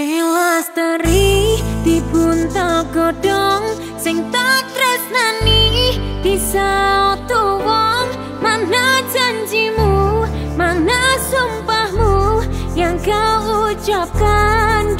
Welastari dibunta godong sing tak tresnani bisa tuwong mana janjimu mana sumpahmu yang kau ucapkan